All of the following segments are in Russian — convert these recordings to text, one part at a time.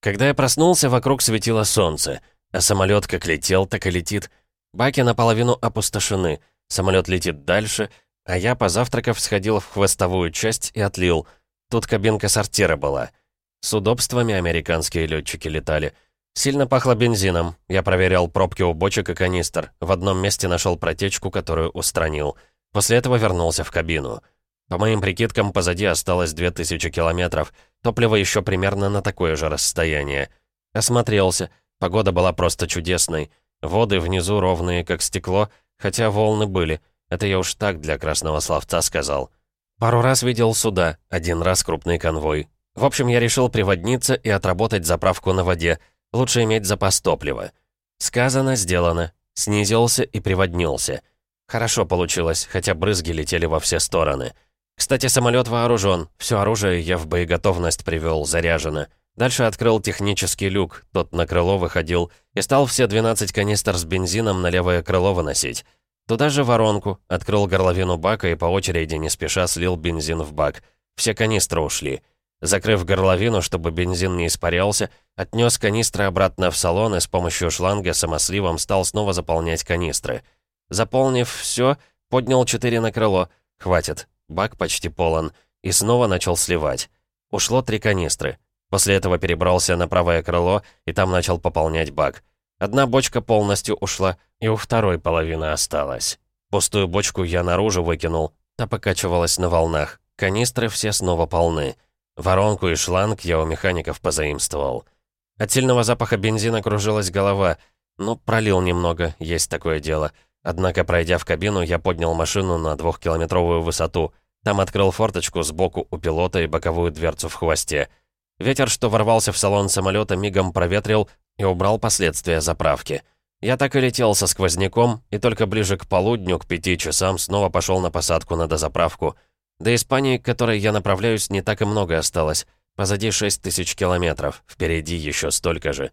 Когда я проснулся, вокруг светило солнце, а самолет как летел, так и летит. Баки наполовину опустошены, самолет летит дальше, а я, позавтракав, сходил в хвостовую часть и отлил. Тут кабинка сортира была. С удобствами американские летчики летали. Сильно пахло бензином. Я проверял пробки у бочек и канистр. В одном месте нашел протечку, которую устранил. После этого вернулся в кабину. По моим прикидкам, позади осталось 2000 километров. Топливо еще примерно на такое же расстояние. Осмотрелся. Погода была просто чудесной. Воды внизу ровные, как стекло, хотя волны были. Это я уж так для красного словца сказал. Пару раз видел суда, один раз крупный конвой. В общем, я решил приводниться и отработать заправку на воде. Лучше иметь запас топлива. Сказано, сделано. Снизился и приводнился. Хорошо получилось, хотя брызги летели во все стороны. Кстати, самолет вооружен. Все оружие я в боеготовность привел, заряжено. Дальше открыл технический люк, тот на крыло выходил, и стал все 12 канистр с бензином на левое крыло выносить. Туда же воронку, открыл горловину бака и по очереди не спеша слил бензин в бак. Все канистры ушли. Закрыв горловину, чтобы бензин не испарялся, отнес канистры обратно в салон и с помощью шланга самосливом стал снова заполнять канистры. Заполнив все, поднял четыре на крыло. Хватит, бак почти полон. И снова начал сливать. Ушло три канистры. После этого перебрался на правое крыло и там начал пополнять бак. Одна бочка полностью ушла, и у второй половины осталась. Пустую бочку я наружу выкинул, та покачивалась на волнах. Канистры все снова полны. Воронку и шланг я у механиков позаимствовал. От сильного запаха бензина кружилась голова. Ну, пролил немного, есть такое дело. Однако, пройдя в кабину, я поднял машину на двухкилометровую высоту. Там открыл форточку сбоку у пилота и боковую дверцу в хвосте. Ветер, что ворвался в салон самолета, мигом проветрил и убрал последствия заправки. Я так и летел со сквозняком, и только ближе к полудню, к пяти часам, снова пошел на посадку на дозаправку. До Испании, к которой я направляюсь, не так и много осталось. Позади 6 тысяч километров, впереди еще столько же.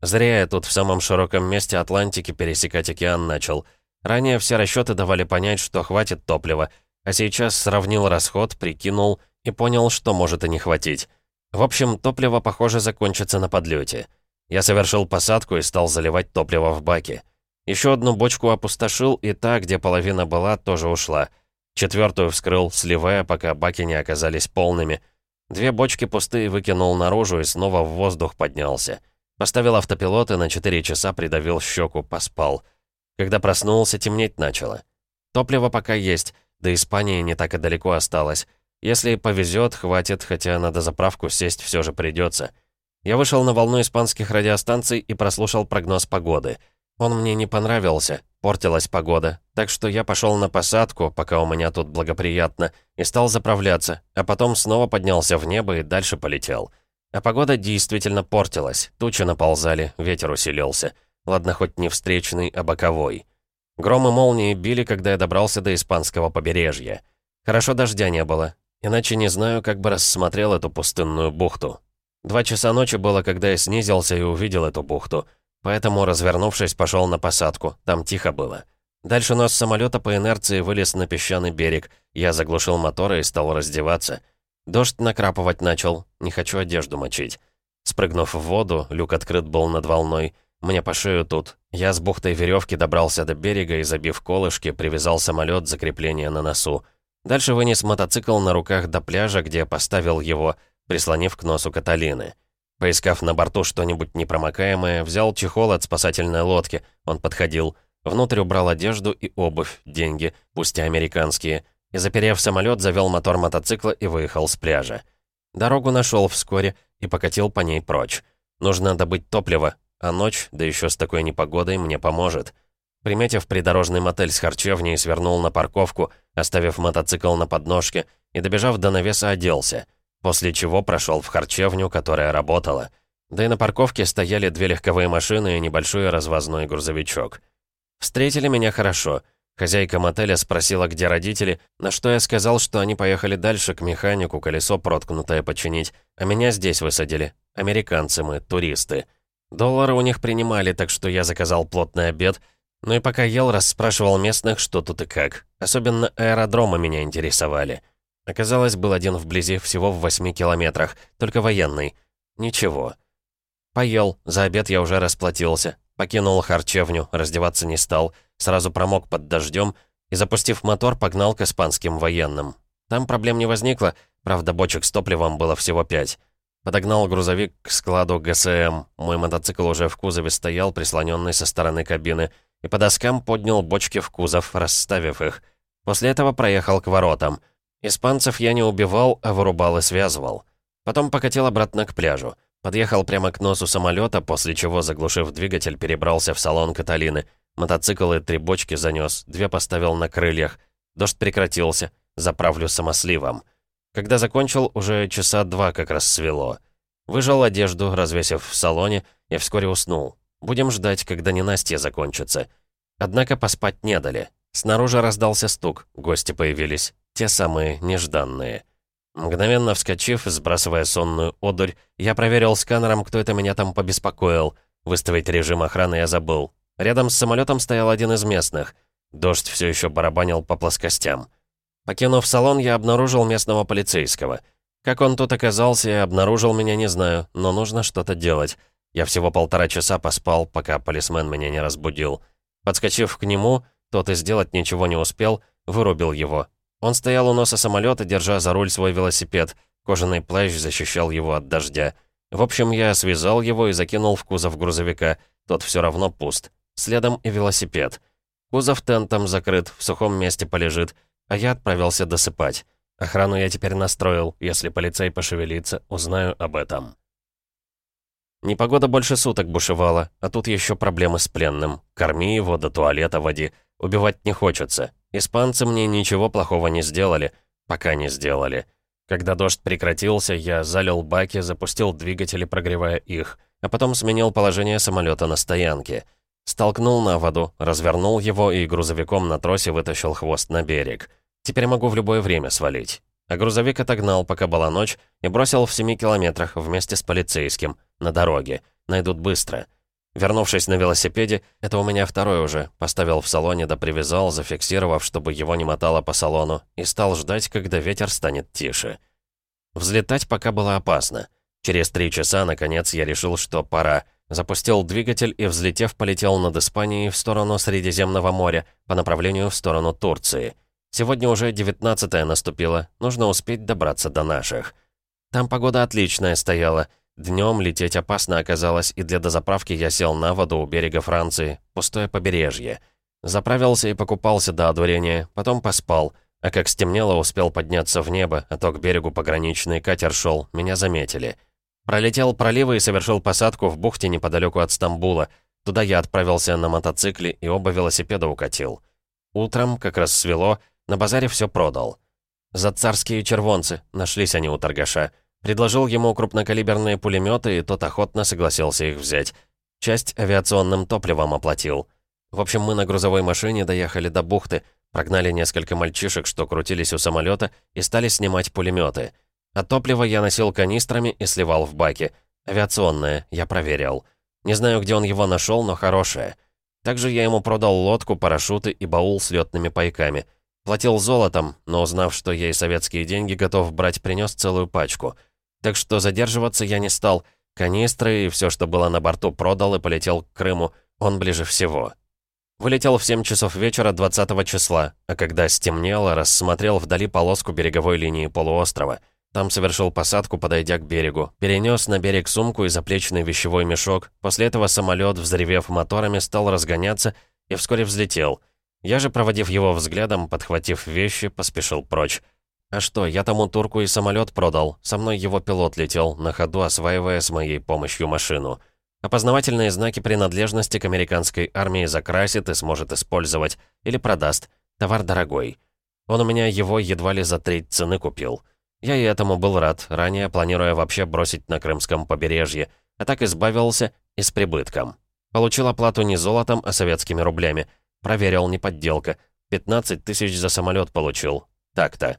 Зря я тут в самом широком месте Атлантики пересекать океан начал. Ранее все расчеты давали понять, что хватит топлива, а сейчас сравнил расход, прикинул и понял, что может и не хватить. В общем, топливо, похоже, закончится на подлете. Я совершил посадку и стал заливать топливо в баки. Еще одну бочку опустошил, и та, где половина была, тоже ушла. Четвертую вскрыл, сливая, пока баки не оказались полными. Две бочки пустые выкинул наружу и снова в воздух поднялся. Поставил автопилот и на 4 часа придавил щеку, поспал. Когда проснулся, темнеть начало. Топливо пока есть, до Испании не так и далеко осталось. Если повезет, хватит, хотя на дозаправку сесть все же придется. Я вышел на волну испанских радиостанций и прослушал прогноз погоды. Он мне не понравился, портилась погода, так что я пошел на посадку, пока у меня тут благоприятно, и стал заправляться, а потом снова поднялся в небо и дальше полетел. А погода действительно портилась, тучи наползали, ветер усилился. Ладно, хоть не встречный, а боковой. Громы молнии били, когда я добрался до испанского побережья. Хорошо дождя не было, иначе не знаю, как бы рассмотрел эту пустынную бухту. Два часа ночи было, когда я снизился и увидел эту бухту. Поэтому, развернувшись, пошел на посадку. Там тихо было. Дальше нос самолета по инерции вылез на песчаный берег. Я заглушил моторы и стал раздеваться. Дождь накрапывать начал. Не хочу одежду мочить. Спрыгнув в воду, люк открыт был над волной. Мне по шею тут. Я с бухтой веревки добрался до берега и, забив колышки, привязал самолет за крепление на носу. Дальше вынес мотоцикл на руках до пляжа, где поставил его — прислонив к носу Каталины. Поискав на борту что-нибудь непромокаемое, взял чехол от спасательной лодки. Он подходил. Внутрь убрал одежду и обувь, деньги, пусть американские. И, заперев самолет, завел мотор мотоцикла и выехал с пляжа. Дорогу нашел вскоре и покатил по ней прочь. Нужно добыть топливо, а ночь, да еще с такой непогодой, мне поможет. Приметив придорожный мотель с харчевней, свернул на парковку, оставив мотоцикл на подножке и, добежав до навеса, оделся — После чего прошел в харчевню, которая работала. Да и на парковке стояли две легковые машины и небольшой развозной грузовичок. Встретили меня хорошо. Хозяйка мотеля спросила, где родители, на что я сказал, что они поехали дальше к механику колесо проткнутое починить, а меня здесь высадили. Американцы мы, туристы. Доллары у них принимали, так что я заказал плотный обед, ну и пока ел, расспрашивал местных, что тут и как. Особенно аэродромы меня интересовали. Оказалось, был один вблизи, всего в восьми километрах, только военный. Ничего. Поел, за обед я уже расплатился. Покинул харчевню, раздеваться не стал, сразу промок под дождем и, запустив мотор, погнал к испанским военным. Там проблем не возникло, правда, бочек с топливом было всего пять. Подогнал грузовик к складу ГСМ. Мой мотоцикл уже в кузове стоял, прислоненный со стороны кабины, и по доскам поднял бочки в кузов, расставив их. После этого проехал к воротам. Испанцев я не убивал, а вырубал и связывал. Потом покатил обратно к пляжу. Подъехал прямо к носу самолета, после чего, заглушив двигатель, перебрался в салон Каталины. Мотоцикл и три бочки занес, две поставил на крыльях. Дождь прекратился, заправлю самосливом. Когда закончил, уже часа два как раз свело. Выжал одежду, развесив в салоне, и вскоре уснул. Будем ждать, когда ненастье закончится. Однако поспать не дали. Снаружи раздался стук, гости появились, те самые нежданные. Мгновенно вскочив, сбрасывая сонную одурь, я проверил сканером, кто это меня там побеспокоил. Выставить режим охраны я забыл. Рядом с самолетом стоял один из местных. Дождь все еще барабанил по плоскостям. Покинув салон, я обнаружил местного полицейского. Как он тут оказался и обнаружил меня, не знаю, но нужно что-то делать. Я всего полтора часа поспал, пока полисмен меня не разбудил. Подскочив к нему, тот и сделать ничего не успел, вырубил его. Он стоял у носа самолета, держа за руль свой велосипед. Кожаный плащ защищал его от дождя. В общем, я связал его и закинул в кузов грузовика. Тот все равно пуст. Следом и велосипед. Кузов тентом закрыт, в сухом месте полежит, а я отправился досыпать. Охрану я теперь настроил. Если полицей пошевелится, узнаю об этом. Непогода больше суток бушевала, а тут еще проблемы с пленным. Корми его, до туалета води. Убивать не хочется. Испанцы мне ничего плохого не сделали. Пока не сделали. Когда дождь прекратился, я залил баки, запустил двигатели, прогревая их, а потом сменил положение самолета на стоянке. Столкнул на воду, развернул его и грузовиком на тросе вытащил хвост на берег. Теперь могу в любое время свалить. А грузовик отогнал, пока была ночь, и бросил в 7 километрах вместе с полицейским, на дороге. Найдут быстро. Вернувшись на велосипеде, это у меня второй уже, поставил в салоне да привязал, зафиксировав, чтобы его не мотало по салону, и стал ждать, когда ветер станет тише. Взлетать пока было опасно. Через три часа, наконец, я решил, что пора. Запустил двигатель и, взлетев, полетел над Испанией в сторону Средиземного моря, по направлению в сторону Турции. Сегодня уже 19 наступило, нужно успеть добраться до наших. Там погода отличная стояла — Днем лететь опасно оказалось, и для дозаправки я сел на воду у берега Франции, пустое побережье. Заправился и покупался до одурения, потом поспал, а как стемнело, успел подняться в небо, а то к берегу пограничный катер шел, меня заметили. Пролетел проливы и совершил посадку в бухте неподалеку от Стамбула. Туда я отправился на мотоцикле и оба велосипеда укатил. Утром, как раз свело, на базаре все продал. За царские червонцы, нашлись они у торгаша. Предложил ему крупнокалиберные пулеметы, и тот охотно согласился их взять. Часть авиационным топливом оплатил. В общем, мы на грузовой машине доехали до бухты, прогнали несколько мальчишек, что крутились у самолета, и стали снимать пулеметы. А топливо я носил канистрами и сливал в баки. Авиационное, я проверял. Не знаю, где он его нашел, но хорошее. Также я ему продал лодку, парашюты и баул с летными пайками. Платил золотом, но узнав, что я и советские деньги готов брать, принес целую пачку — так что задерживаться я не стал. Канистры и все, что было на борту, продал и полетел к Крыму. Он ближе всего. Вылетел в 7 часов вечера 20 числа, а когда стемнело, рассмотрел вдали полоску береговой линии полуострова. Там совершил посадку, подойдя к берегу. Перенес на берег сумку и заплечный вещевой мешок. После этого самолет, взревев моторами, стал разгоняться и вскоре взлетел. Я же, проводив его взглядом, подхватив вещи, поспешил прочь. А что, я тому турку и самолет продал. Со мной его пилот летел, на ходу осваивая с моей помощью машину. Опознавательные знаки принадлежности к американской армии закрасит и сможет использовать. Или продаст. Товар дорогой. Он у меня его едва ли за треть цены купил. Я и этому был рад, ранее планируя вообще бросить на Крымском побережье. А так избавился и с прибытком. Получил оплату не золотом, а советскими рублями. Проверил, не подделка. 15 тысяч за самолет получил. Так-то.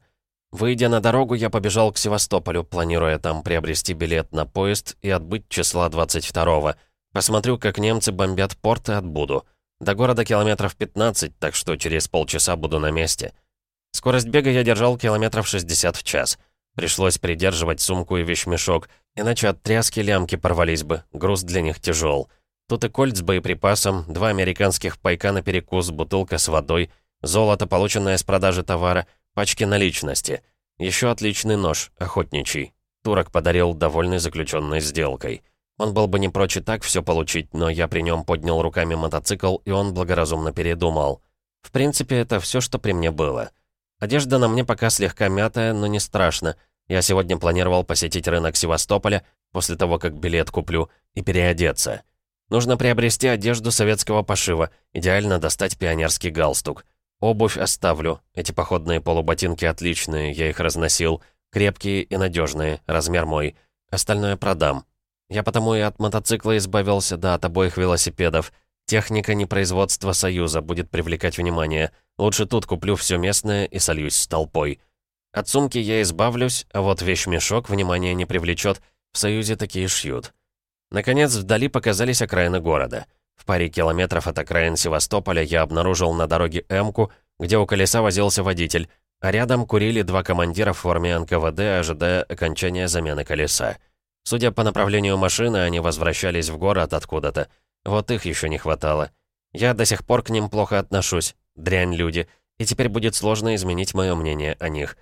Выйдя на дорогу, я побежал к Севастополю, планируя там приобрести билет на поезд и отбыть числа 22-го. Посмотрю, как немцы бомбят порт и отбуду. До города километров 15, так что через полчаса буду на месте. Скорость бега я держал километров 60 в час. Пришлось придерживать сумку и вещмешок, Иначе от тряски лямки порвались бы, груз для них тяжел. Тут и кольт с боеприпасом, два американских пайка на перекус, бутылка с водой, золото, полученное с продажи товара, пачки наличности. Еще отличный нож, охотничий. Турок подарил, довольный заключенной сделкой. Он был бы не прочь и так все получить, но я при нем поднял руками мотоцикл, и он благоразумно передумал. В принципе, это все, что при мне было. Одежда на мне пока слегка мятая, но не страшно. Я сегодня планировал посетить рынок Севастополя, после того, как билет куплю, и переодеться. Нужно приобрести одежду советского пошива, идеально достать пионерский галстук. Обувь оставлю, эти походные полуботинки отличные, я их разносил. Крепкие и надежные, размер мой. Остальное продам. Я потому и от мотоцикла избавился, да, от обоих велосипедов. Техника не производства Союза будет привлекать внимание. Лучше тут куплю все местное и сольюсь с толпой. От сумки я избавлюсь, а вот вещмешок внимания не привлечет. В Союзе такие шьют. Наконец, вдали показались окраины города. В паре километров от окраин Севастополя я обнаружил на дороге Эмку, где у колеса возился водитель, а рядом курили два командира в форме НКВД, ожидая окончания замены колеса. Судя по направлению машины, они возвращались в город откуда-то. Вот их еще не хватало. Я до сих пор к ним плохо отношусь. Дрянь люди. И теперь будет сложно изменить мое мнение о них.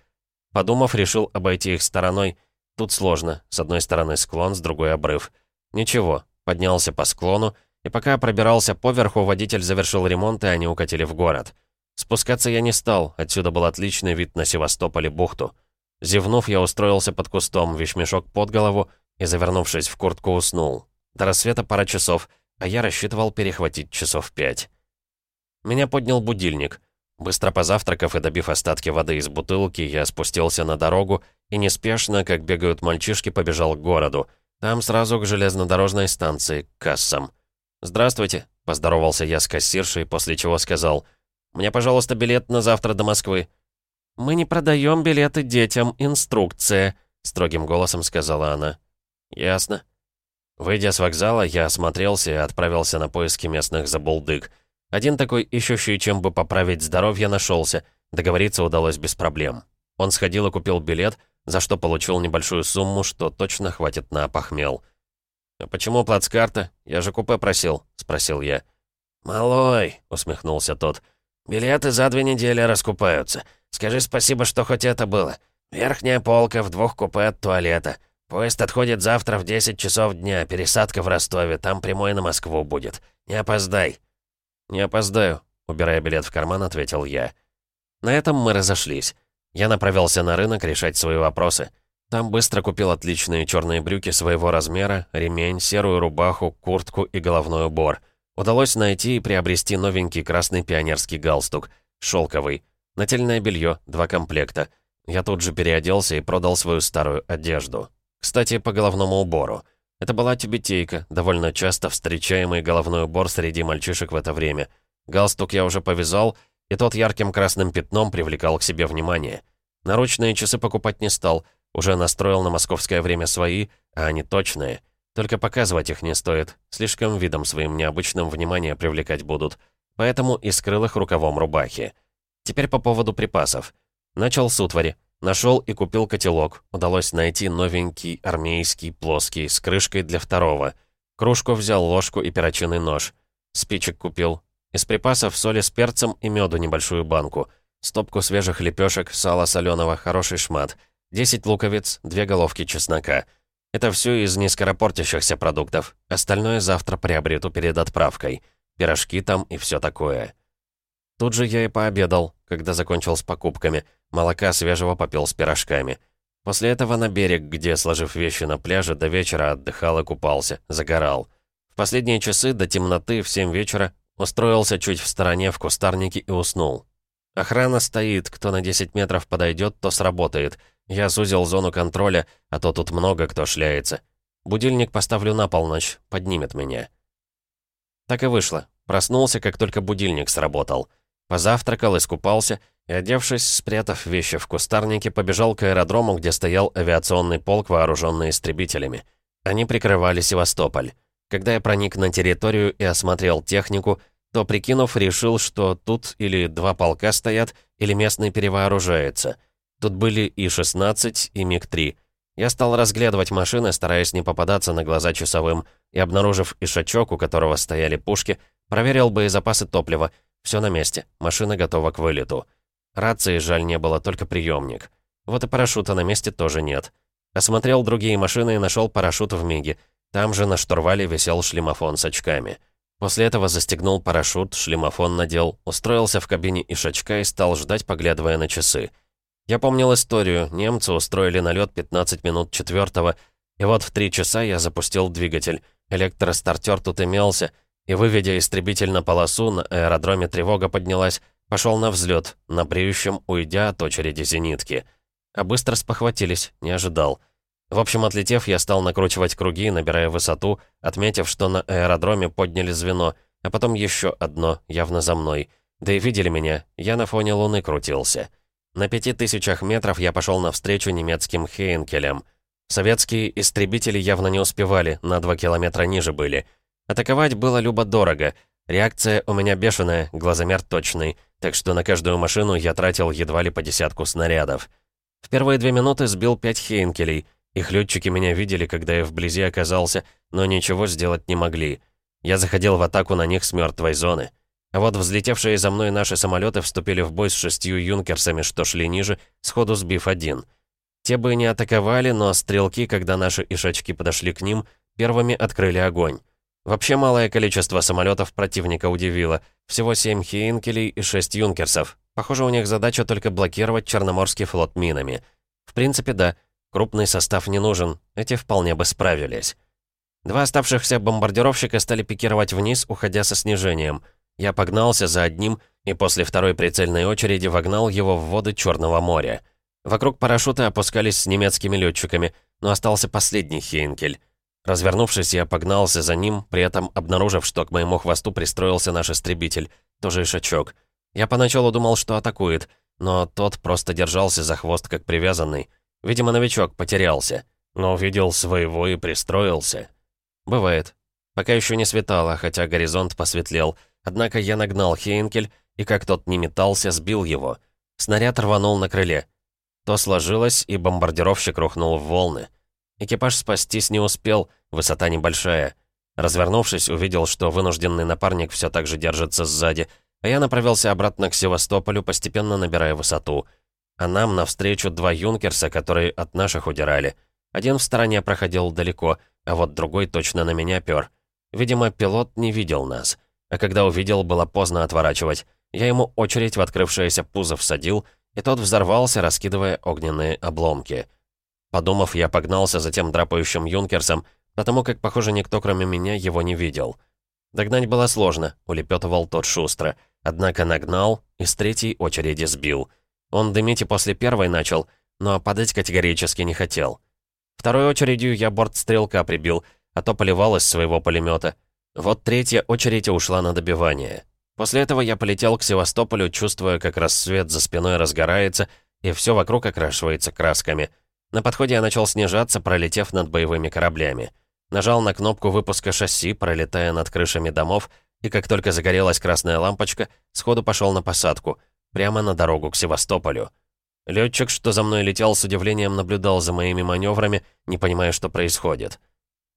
Подумав, решил обойти их стороной. Тут сложно. С одной стороны склон, с другой обрыв. Ничего, поднялся по склону, и пока пробирался поверху, водитель завершил ремонт, и они укатили в город. Спускаться я не стал, отсюда был отличный вид на Севастополь и бухту. Зевнув, я устроился под кустом, вещмешок под голову и, завернувшись в куртку, уснул. До рассвета пара часов, а я рассчитывал перехватить часов пять. Меня поднял будильник. Быстро позавтракав и добив остатки воды из бутылки, я спустился на дорогу и неспешно, как бегают мальчишки, побежал к городу. Там сразу к железнодорожной станции, к кассам. «Здравствуйте», — поздоровался я с кассиршей, после чего сказал, «Мне, пожалуйста, билет на завтра до Москвы». «Мы не продаем билеты детям, инструкция», — строгим голосом сказала она. «Ясно». Выйдя с вокзала, я осмотрелся и отправился на поиски местных забулдык. Один такой, ищущий, чем бы поправить здоровье, нашелся. Договориться удалось без проблем. Он сходил и купил билет, за что получил небольшую сумму, что точно хватит на похмел. «А почему плацкарта? Я же купе просил», — спросил я. «Малой», — усмехнулся тот, — «билеты за две недели раскупаются. Скажи спасибо, что хоть это было. Верхняя полка в двух купе от туалета. Поезд отходит завтра в 10 часов дня, пересадка в Ростове, там прямой на Москву будет. Не опоздай». «Не опоздаю», — убирая билет в карман, ответил я. На этом мы разошлись. Я направился на рынок решать свои вопросы. Там быстро купил отличные черные брюки своего размера, ремень, серую рубаху, куртку и головной убор. Удалось найти и приобрести новенький красный пионерский галстук, шелковый, нательное белье, два комплекта. Я тут же переоделся и продал свою старую одежду. Кстати, по головному убору. Это была тюбетейка, довольно часто встречаемый головной убор среди мальчишек в это время. Галстук я уже повязал, и тот ярким красным пятном привлекал к себе внимание. Наручные часы покупать не стал, уже настроил на московское время свои, а они точные. Только показывать их не стоит, слишком видом своим необычным внимание привлекать будут. Поэтому и скрыл их рукавом рубахи. Теперь по поводу припасов. Начал с утвари. Нашел и купил котелок. Удалось найти новенький армейский плоский с крышкой для второго. Кружку взял, ложку и перочинный нож. Спичек купил. Из припасов соли с перцем и меду небольшую банку. Стопку свежих лепешек, сала соленого, хороший шмат. 10 луковиц, две головки чеснока. Это все из нескоропортящихся продуктов. Остальное завтра приобрету перед отправкой. Пирожки там и все такое. Тут же я и пообедал, когда закончил с покупками. Молока свежего попил с пирожками. После этого на берег, где, сложив вещи на пляже, до вечера отдыхал и купался, загорал. В последние часы до темноты в 7 вечера устроился чуть в стороне в кустарнике и уснул. Охрана стоит, кто на 10 метров подойдет, то сработает. Я сузил зону контроля, а то тут много кто шляется. Будильник поставлю на полночь, поднимет меня. Так и вышло. Проснулся, как только будильник сработал. Позавтракал, искупался и, одевшись, спрятав вещи в кустарнике, побежал к аэродрому, где стоял авиационный полк, вооруженный истребителями. Они прикрывали Севастополь. Когда я проник на территорию и осмотрел технику, то, прикинув, решил, что тут или два полка стоят, или местный перевооружается. Тут были и 16, и МиГ-3. Я стал разглядывать машины, стараясь не попадаться на глаза часовым, и, обнаружив ишачок, у которого стояли пушки, проверил боезапасы топлива. Все на месте, машина готова к вылету. Рации, жаль, не было, только приемник. Вот и парашюта на месте тоже нет. Осмотрел другие машины и нашел парашют в Миге. Там же на штурвале висел шлемофон с очками. После этого застегнул парашют, шлемофон надел, устроился в кабине Ишачка и стал ждать, поглядывая на часы. Я помнил историю. Немцы устроили налет 15 минут четвертого, и вот в три часа я запустил двигатель. Электростартер тут имелся, и, выведя истребитель на полосу, на аэродроме тревога поднялась, пошел на взлет, на бреющем уйдя от очереди зенитки. А быстро спохватились, не ожидал. В общем, отлетев, я стал накручивать круги, набирая высоту, отметив, что на аэродроме подняли звено, а потом еще одно, явно за мной. Да и видели меня, я на фоне луны крутился. На пяти тысячах метров я пошел навстречу немецким Хейнкелям. Советские истребители явно не успевали, на два километра ниже были. Атаковать было любо-дорого. Реакция у меня бешеная, глазомер точный, так что на каждую машину я тратил едва ли по десятку снарядов. В первые две минуты сбил пять Хейнкелей — их летчики меня видели, когда я вблизи оказался, но ничего сделать не могли. Я заходил в атаку на них с мертвой зоны. А вот взлетевшие за мной наши самолеты вступили в бой с шестью юнкерсами, что шли ниже, сходу сбив один. Те бы не атаковали, но стрелки, когда наши ишачки подошли к ним, первыми открыли огонь. Вообще малое количество самолетов противника удивило. Всего семь хейнкелей и шесть юнкерсов. Похоже, у них задача только блокировать Черноморский флот минами. В принципе, да. Крупный состав не нужен, эти вполне бы справились. Два оставшихся бомбардировщика стали пикировать вниз, уходя со снижением. Я погнался за одним и после второй прицельной очереди вогнал его в воды Черного моря. Вокруг парашюта опускались с немецкими летчиками, но остался последний Хейнкель. Развернувшись, я погнался за ним, при этом обнаружив, что к моему хвосту пристроился наш истребитель, тоже ишачок. Я поначалу думал, что атакует, но тот просто держался за хвост как привязанный. Видимо, новичок потерялся, но увидел своего и пристроился. Бывает. Пока еще не светало, хотя горизонт посветлел. Однако я нагнал Хейнкель, и как тот не метался, сбил его. Снаряд рванул на крыле. То сложилось, и бомбардировщик рухнул в волны. Экипаж спастись не успел, высота небольшая. Развернувшись, увидел, что вынужденный напарник все так же держится сзади, а я направился обратно к Севастополю, постепенно набирая высоту — а нам навстречу два юнкерса, которые от наших удирали. Один в стороне проходил далеко, а вот другой точно на меня пёр. Видимо, пилот не видел нас. А когда увидел, было поздно отворачивать. Я ему очередь в открывшееся пузо всадил, и тот взорвался, раскидывая огненные обломки. Подумав, я погнался за тем драпающим юнкерсом, потому как, похоже, никто кроме меня его не видел. Догнать было сложно, улепетывал тот шустро. Однако нагнал и с третьей очереди сбил. Он дымить и после первой начал, но падать категорически не хотел. Второй очередью я борт стрелка прибил, а то поливал из своего пулемета. Вот третья очередь ушла на добивание. После этого я полетел к Севастополю, чувствуя, как рассвет за спиной разгорается, и все вокруг окрашивается красками. На подходе я начал снижаться, пролетев над боевыми кораблями. Нажал на кнопку выпуска шасси, пролетая над крышами домов, и как только загорелась красная лампочка, сходу пошел на посадку — прямо на дорогу к Севастополю. Летчик, что за мной летел, с удивлением наблюдал за моими маневрами, не понимая, что происходит.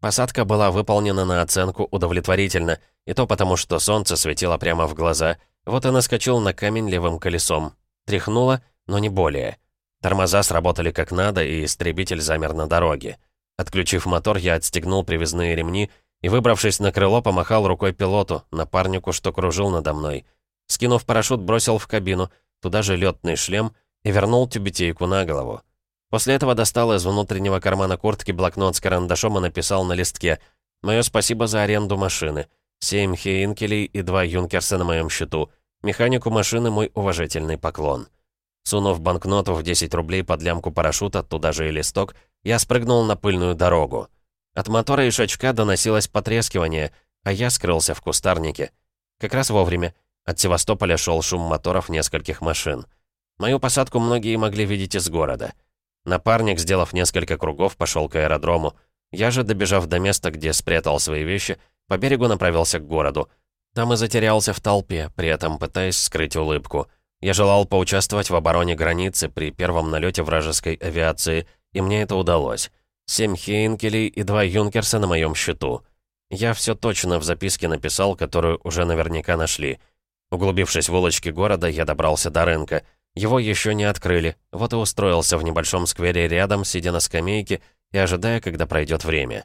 Посадка была выполнена на оценку удовлетворительно, и то потому, что солнце светило прямо в глаза. Вот и наскочил на камень левым колесом. Тряхнуло, но не более. Тормоза сработали как надо, и истребитель замер на дороге. Отключив мотор, я отстегнул привязные ремни и, выбравшись на крыло, помахал рукой пилоту, напарнику, что кружил надо мной — Скинув парашют, бросил в кабину, туда же летный шлем и вернул тюбетейку на голову. После этого достал из внутреннего кармана куртки блокнот с карандашом и написал на листке «Мое спасибо за аренду машины. Семь хейнкелей и два юнкерса на моем счету. Механику машины мой уважительный поклон». Сунув банкноту в 10 рублей под лямку парашюта, туда же и листок, я спрыгнул на пыльную дорогу. От мотора и шачка доносилось потрескивание, а я скрылся в кустарнике. Как раз вовремя. От Севастополя шел шум моторов нескольких машин. Мою посадку многие могли видеть из города. Напарник, сделав несколько кругов, пошел к аэродрому. Я же, добежав до места, где спрятал свои вещи, по берегу направился к городу. Там и затерялся в толпе, при этом пытаясь скрыть улыбку. Я желал поучаствовать в обороне границы при первом налете вражеской авиации, и мне это удалось. Семь Хейнкелей и два Юнкерса на моем счету. Я все точно в записке написал, которую уже наверняка нашли. Углубившись в улочки города, я добрался до рынка. Его еще не открыли, вот и устроился в небольшом сквере рядом, сидя на скамейке и ожидая, когда пройдет время.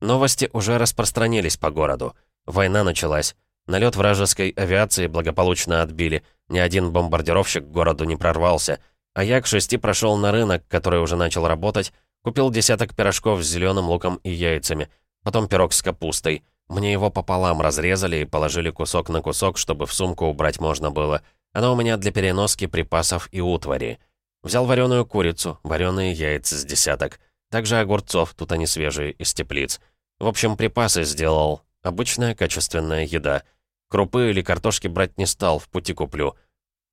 Новости уже распространились по городу. Война началась. Налет вражеской авиации благополучно отбили. Ни один бомбардировщик к городу не прорвался. А я к шести прошел на рынок, который уже начал работать, купил десяток пирожков с зеленым луком и яйцами, потом пирог с капустой. Мне его пополам разрезали и положили кусок на кусок, чтобы в сумку убрать можно было. Она у меня для переноски припасов и утвари. Взял вареную курицу, вареные яйца с десяток. Также огурцов, тут они свежие, из теплиц. В общем, припасы сделал. Обычная качественная еда. Крупы или картошки брать не стал, в пути куплю.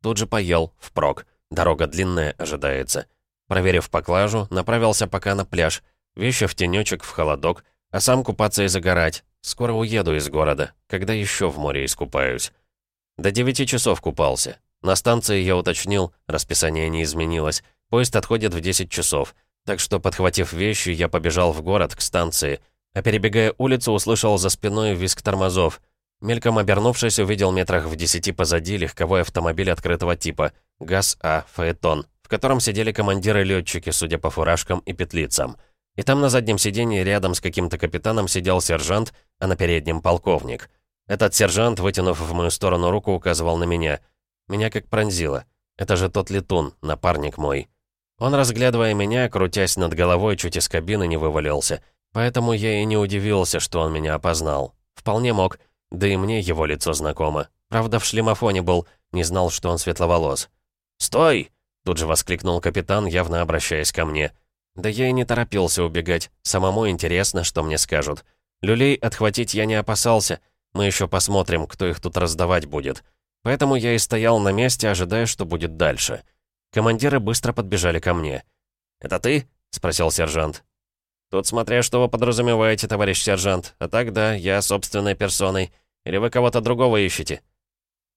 Тут же поел, впрок. Дорога длинная ожидается. Проверив поклажу, направился пока на пляж. Вещи в тенечек, в холодок, а сам купаться и загорать. Скоро уеду из города, когда еще в море искупаюсь. До 9 часов купался. На станции я уточнил, расписание не изменилось. Поезд отходит в 10 часов. Так что, подхватив вещи, я побежал в город, к станции. А перебегая улицу, услышал за спиной визг тормозов. Мельком обернувшись, увидел метрах в десяти позади легковой автомобиль открытого типа. ГАЗ-А, Фаэтон, в котором сидели командиры-летчики, судя по фуражкам и петлицам. И там на заднем сиденье рядом с каким-то капитаном сидел сержант, а на переднем полковник. Этот сержант, вытянув в мою сторону руку, указывал на меня. Меня как пронзило. Это же тот летун, напарник мой. Он, разглядывая меня, крутясь над головой, чуть из кабины не вывалился. Поэтому я и не удивился, что он меня опознал. Вполне мог, да и мне его лицо знакомо. Правда, в шлемофоне был, не знал, что он светловолос. «Стой!» — тут же воскликнул капитан, явно обращаясь ко мне. Да я и не торопился убегать. Самому интересно, что мне скажут. Люлей отхватить я не опасался. Мы еще посмотрим, кто их тут раздавать будет. Поэтому я и стоял на месте, ожидая, что будет дальше. Командиры быстро подбежали ко мне. «Это ты?» — спросил сержант. «Тут смотря, что вы подразумеваете, товарищ сержант. А так, да, я собственной персоной. Или вы кого-то другого ищете?»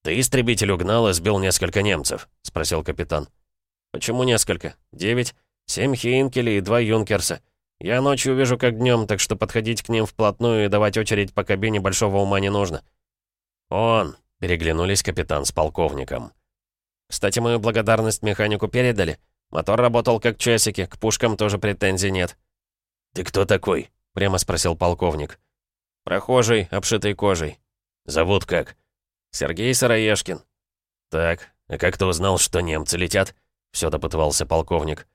«Ты истребитель угнал и сбил несколько немцев?» — спросил капитан. «Почему несколько? Девять? Семь Хейнкелей и два Юнкерса. Я ночью вижу как днем, так что подходить к ним вплотную и давать очередь по кабине большого ума не нужно». «Он!» — переглянулись капитан с полковником. «Кстати, мою благодарность механику передали. Мотор работал как часики, к пушкам тоже претензий нет». «Ты кто такой?» — прямо спросил полковник. «Прохожий, обшитый кожей». «Зовут как?» «Сергей Сыроежкин». «Так, а как ты узнал, что немцы летят?» — все допытывался полковник.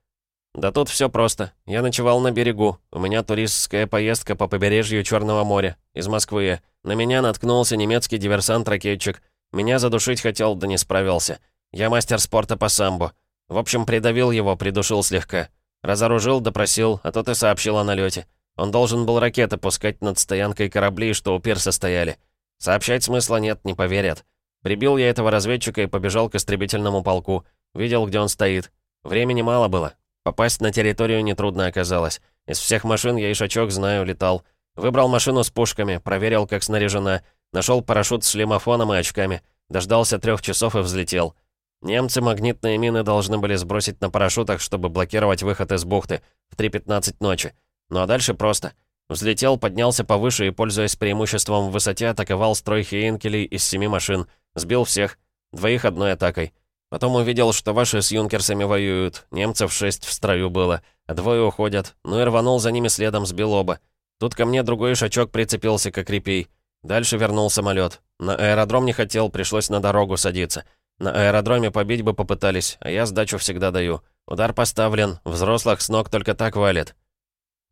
«Да тут все просто. Я ночевал на берегу. У меня туристская поездка по побережью Черного моря. Из Москвы. На меня наткнулся немецкий диверсант-ракетчик. Меня задушить хотел, да не справился. Я мастер спорта по самбо. В общем, придавил его, придушил слегка. Разоружил, допросил, а тот и сообщил о налете. Он должен был ракеты пускать над стоянкой кораблей, что у пирса стояли. Сообщать смысла нет, не поверят. Прибил я этого разведчика и побежал к истребительному полку. Видел, где он стоит. Времени мало было. Попасть на территорию нетрудно оказалось. Из всех машин я ишачок знаю, летал. Выбрал машину с пушками, проверил, как снаряжена. Нашел парашют с шлемофоном и очками. Дождался трех часов и взлетел. Немцы магнитные мины должны были сбросить на парашютах, чтобы блокировать выход из бухты в 3.15 ночи. Ну а дальше просто. Взлетел, поднялся повыше и, пользуясь преимуществом в высоте, атаковал строй Хейнкелей из семи машин. Сбил всех. Двоих одной атакой. Потом увидел, что ваши с юнкерсами воюют. Немцев шесть в строю было, а двое уходят. Ну и рванул за ними следом, сбил оба. Тут ко мне другой шачок прицепился, как репей. Дальше вернул самолет. На аэродром не хотел, пришлось на дорогу садиться. На аэродроме побить бы попытались, а я сдачу всегда даю. Удар поставлен, взрослых с ног только так валят.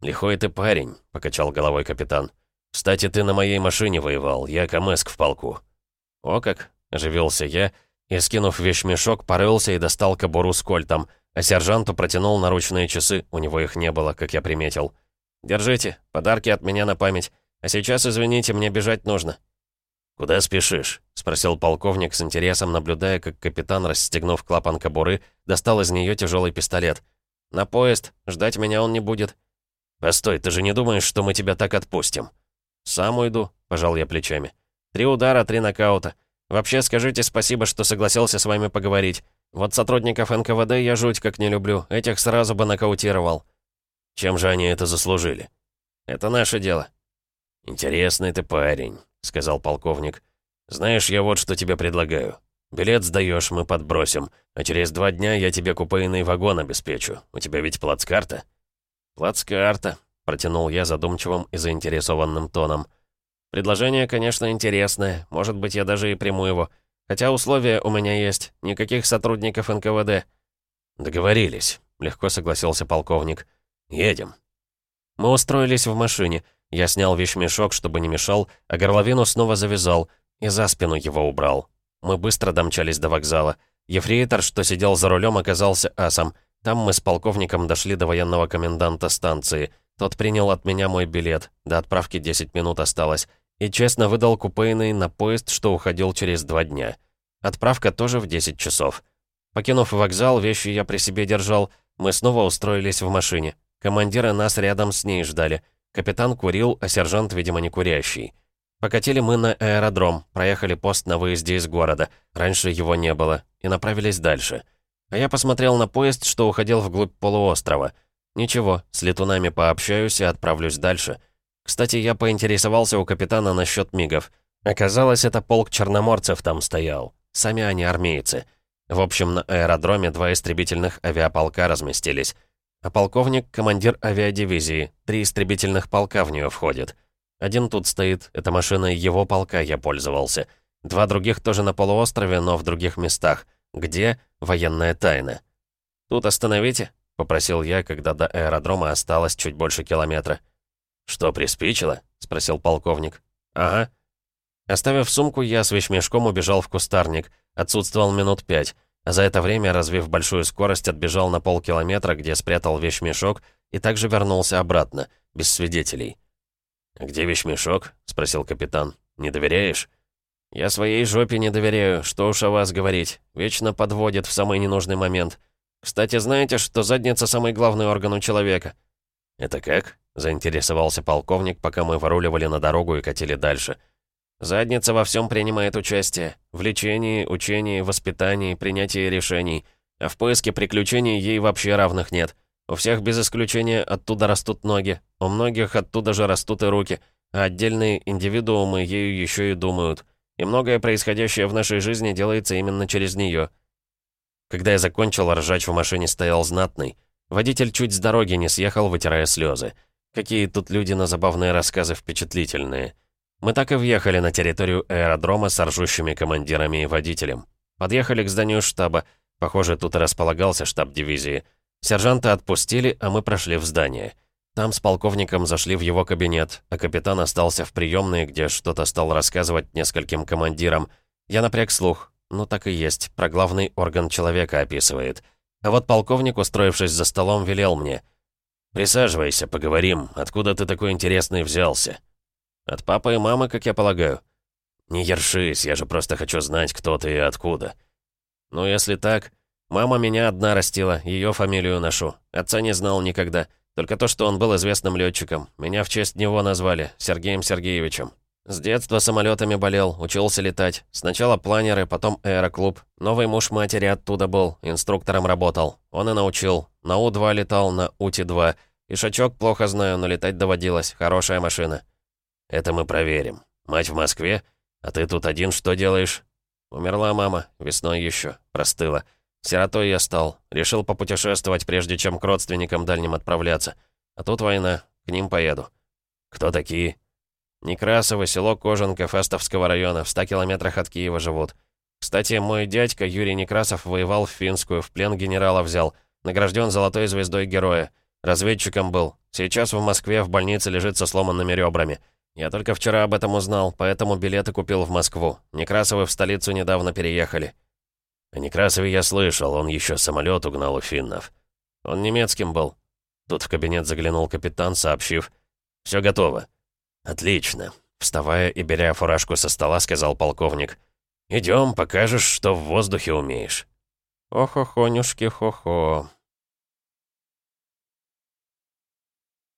«Лихой ты парень», — покачал головой капитан. «Кстати, ты на моей машине воевал, я камэск в полку». «О как!» — оживился я, — и, скинув вещмешок, порылся и достал кобуру с кольтом, а сержанту протянул наручные часы, у него их не было, как я приметил. «Держите, подарки от меня на память. А сейчас, извините, мне бежать нужно». «Куда спешишь?» — спросил полковник с интересом, наблюдая, как капитан, расстегнув клапан кобуры, достал из нее тяжелый пистолет. «На поезд. Ждать меня он не будет». «Постой, ты же не думаешь, что мы тебя так отпустим?» «Сам уйду», — пожал я плечами. «Три удара, три нокаута. Вообще, скажите спасибо, что согласился с вами поговорить. Вот сотрудников НКВД я жуть как не люблю, этих сразу бы нокаутировал». Чем же они это заслужили?» «Это наше дело». «Интересный ты парень», — сказал полковник. «Знаешь, я вот что тебе предлагаю. Билет сдаешь, мы подбросим, а через два дня я тебе купейный вагон обеспечу. У тебя ведь плацкарта?» «Плацкарта», — протянул я задумчивым и заинтересованным тоном. «Предложение, конечно, интересное. Может быть, я даже и приму его. Хотя условия у меня есть. Никаких сотрудников НКВД». «Договорились», — легко согласился полковник. «Едем». Мы устроились в машине. Я снял вещмешок, чтобы не мешал, а горловину снова завязал и за спину его убрал. Мы быстро домчались до вокзала. Ефрейтор, что сидел за рулем, оказался асом. Там мы с полковником дошли до военного коменданта станции. Тот принял от меня мой билет. До отправки 10 минут осталось. И честно выдал купейный на поезд, что уходил через два дня. Отправка тоже в 10 часов. Покинув вокзал, вещи я при себе держал. Мы снова устроились в машине. Командиры нас рядом с ней ждали. Капитан курил, а сержант, видимо, не курящий. Покатили мы на аэродром, проехали пост на выезде из города, раньше его не было, и направились дальше. А я посмотрел на поезд, что уходил вглубь полуострова. Ничего, с летунами пообщаюсь и отправлюсь дальше. Кстати, я поинтересовался у капитана насчет мигов. Оказалось, это полк черноморцев там стоял. Сами они армейцы. В общем, на аэродроме два истребительных авиаполка разместились. А полковник — командир авиадивизии, три истребительных полка в нее входят. Один тут стоит, это машина его полка я пользовался. Два других тоже на полуострове, но в других местах. Где? Военная тайна. «Тут остановите?» — попросил я, когда до аэродрома осталось чуть больше километра. «Что, приспичило?» — спросил полковник. «Ага». Оставив сумку, я с вещмешком убежал в кустарник. Отсутствовал минут пять. А за это время, развив большую скорость, отбежал на полкилометра, где спрятал вещмешок, и также вернулся обратно, без свидетелей. «Где вещмешок?» — спросил капитан. «Не доверяешь?» «Я своей жопе не доверяю, что уж о вас говорить. Вечно подводит в самый ненужный момент. Кстати, знаете, что задница — самый главный орган у человека?» «Это как?» — заинтересовался полковник, пока мы выруливали на дорогу и катили дальше. «Задница во всем принимает участие. В лечении, учении, воспитании, принятии решений. А в поиске приключений ей вообще равных нет. У всех без исключения оттуда растут ноги, у многих оттуда же растут и руки, а отдельные индивидуумы ею еще и думают. И многое происходящее в нашей жизни делается именно через нее. Когда я закончил, ржач в машине стоял знатный. Водитель чуть с дороги не съехал, вытирая слезы. Какие тут люди на забавные рассказы впечатлительные. Мы так и въехали на территорию аэродрома с ржущими командирами и водителем. Подъехали к зданию штаба. Похоже, тут и располагался штаб дивизии. Сержанта отпустили, а мы прошли в здание. Там с полковником зашли в его кабинет, а капитан остался в приемной, где что-то стал рассказывать нескольким командирам. Я напряг слух. Ну так и есть, про главный орган человека описывает. А вот полковник, устроившись за столом, велел мне. «Присаживайся, поговорим. Откуда ты такой интересный взялся?» «От папы и мамы, как я полагаю». «Не ершись, я же просто хочу знать, кто ты и откуда». «Ну, если так, Мама меня одна растила, ее фамилию ношу. Отца не знал никогда. Только то, что он был известным летчиком. Меня в честь него назвали, Сергеем Сергеевичем. С детства самолетами болел, учился летать. Сначала планеры, потом аэроклуб. Новый муж матери оттуда был, инструктором работал. Он и научил. На У-2 летал, на Ути-2. Ишачок плохо знаю, но летать доводилось. Хорошая машина. Это мы проверим. Мать в Москве? А ты тут один что делаешь? Умерла мама, весной еще, простыла. Сиротой я стал. Решил попутешествовать, прежде чем к родственникам дальним отправляться. А тут война. К ним поеду. Кто такие? Некрасово, село Кожанка, Фастовского района, в 100 километрах от Киева живут. Кстати, мой дядька Юрий Некрасов воевал в Финскую, в плен генерала взял. Награжден золотой звездой героя. Разведчиком был. Сейчас в Москве в больнице лежит со сломанными ребрами. Я только вчера об этом узнал, поэтому билеты купил в Москву. Некрасовы в столицу недавно переехали. О Некрасове я слышал, он еще самолет угнал у финнов. Он немецким был. Тут в кабинет заглянул капитан, сообщив. «Все готово». «Отлично». Вставая и беря фуражку со стола, сказал полковник. «Идем, покажешь, что в воздухе умеешь». «Ох-охонюшки, хо-хо»,